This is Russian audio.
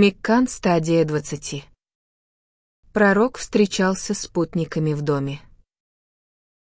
Миккан стадия 20. Пророк встречался с спутниками в доме.